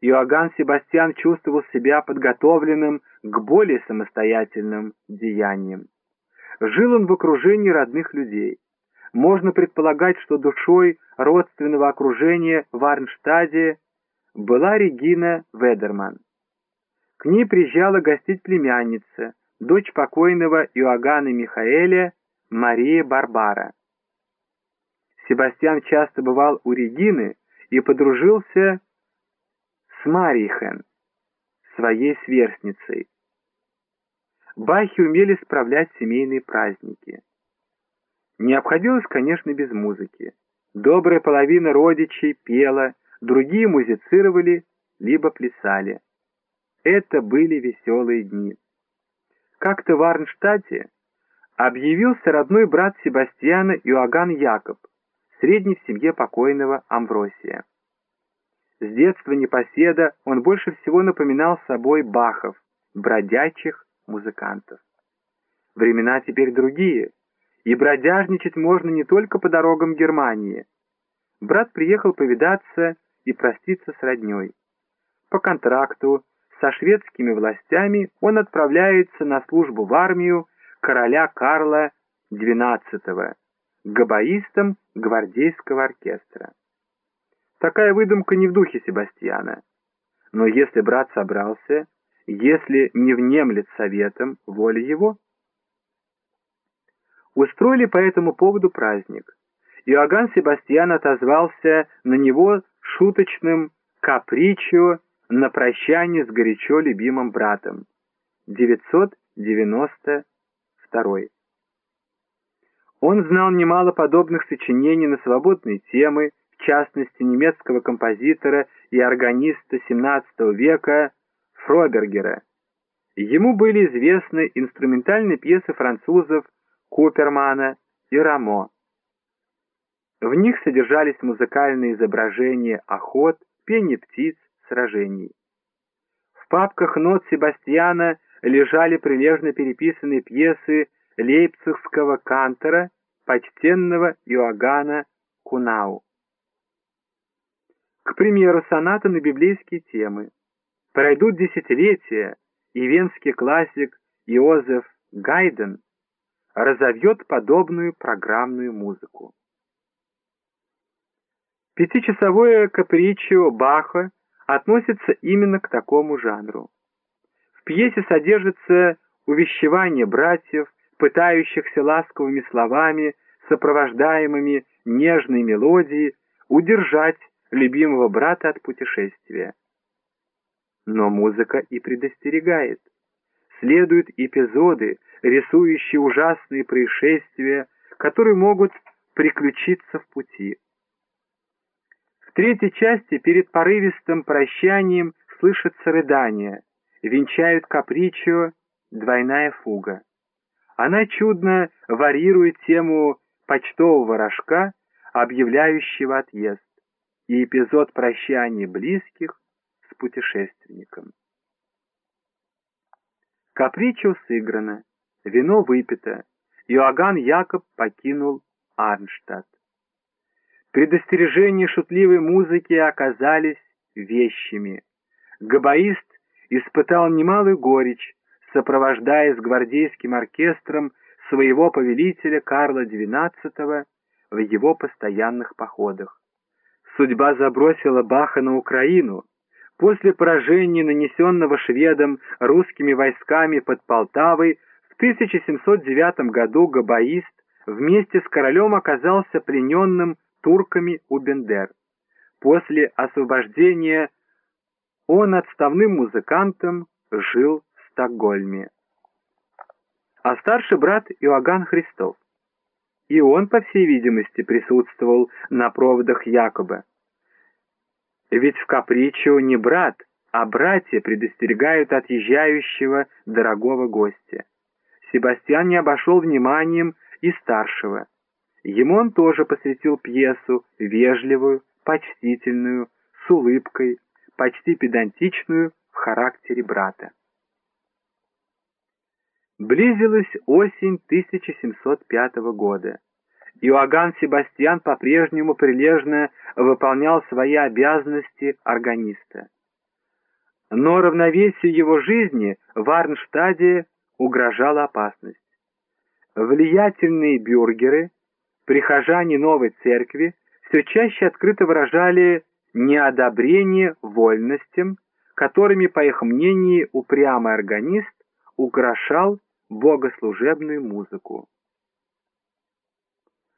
Иоганн Себастьян чувствовал себя подготовленным к более самостоятельным деяниям. Жил он в окружении родных людей. Можно предполагать, что душой родственного окружения в Арнштаде была Регина Ведерман. К ней приезжала гостить племянница, дочь покойного Иоганна Михаэля, Мария Барбара. Себастьян часто бывал у Регины и подружился с Марихен, своей сверстницей. Бахи умели справлять семейные праздники. Не обходилось, конечно, без музыки. Добрая половина родичей пела, другие музицировали, либо плясали. Это были веселые дни. Как-то в Арнштадте объявился родной брат Себастьяна Иоганн Якоб, средний в семье покойного Амвросия. С детства непоседа он больше всего напоминал собой Бахов, бродячих музыкантов. Времена теперь другие, и бродяжничать можно не только по дорогам Германии. Брат приехал повидаться и проститься с родней. По контракту со шведскими властями он отправляется на службу в армию короля Карла XII, габаистом гвардейского оркестра. Такая выдумка не в духе Себастьяна. Но если брат собрался, если не внемлет советом, воля его. Устроили по этому поводу праздник. Иоганн Себастьян отозвался на него шуточным капричо на прощание с горячо любимым братом. 992. Он знал немало подобных сочинений на свободные темы, в частности немецкого композитора и органиста XVII века Фробергера. Ему были известны инструментальные пьесы французов Купермана и Рамо. В них содержались музыкальные изображения охот, пение птиц, сражений. В папках нот Себастьяна лежали прилежно переписанные пьесы лейпцигского кантора, почтенного Иоганна Кунау. К примеру, соната на библейские темы. Пройдут десятилетия, и венский классик Иозеф Гайден разовьет подобную программную музыку. Пятичасовое капричио Баха относится именно к такому жанру. В пьесе содержится увещевание братьев, пытающихся ласковыми словами, сопровождаемыми нежной мелодией, удержать любимого брата от путешествия. Но музыка и предостерегает. Следуют эпизоды, рисующие ужасные происшествия, которые могут приключиться в пути третьей части перед порывистым прощанием слышится рыдание, венчают капричо двойная фуга. Она чудно варьирует тему почтового рожка, объявляющего отъезд, и эпизод прощания близких с путешественником. Капричо сыграно, вино выпито, Иоганн Якоб покинул Арнштадт. Предостережения шутливой музыки оказались вещими. Габаист испытал немалую горечь, сопровождая с гвардейским оркестром своего повелителя Карла XII в его постоянных походах. Судьба забросила Баха на Украину. После поражения, нанесенного шведам русскими войсками под Полтавой, в 1709 году габаист вместе с королем оказался плененным турками у Бендер. После освобождения он отставным музыкантом жил в Стокгольме. А старший брат Иоганн Христов. И он, по всей видимости, присутствовал на проводах Якоба. Ведь в Капричо не брат, а братья предостерегают отъезжающего дорогого гостя. Себастьян не обошел вниманием и старшего. Ему он тоже посвятил пьесу, вежливую, почтительную, с улыбкой, почти педантичную в характере брата. Близилась осень 1705 года. Иоганн Себастьян по-прежнему прилежно выполнял свои обязанности органиста. но равновесию его жизни в Арнштаде угрожала опасность. Влиятельные бюргеры, прихожане новой церкви, все чаще открыто выражали неодобрение вольностям, которыми, по их мнению, упрямый органист украшал богослужебную музыку.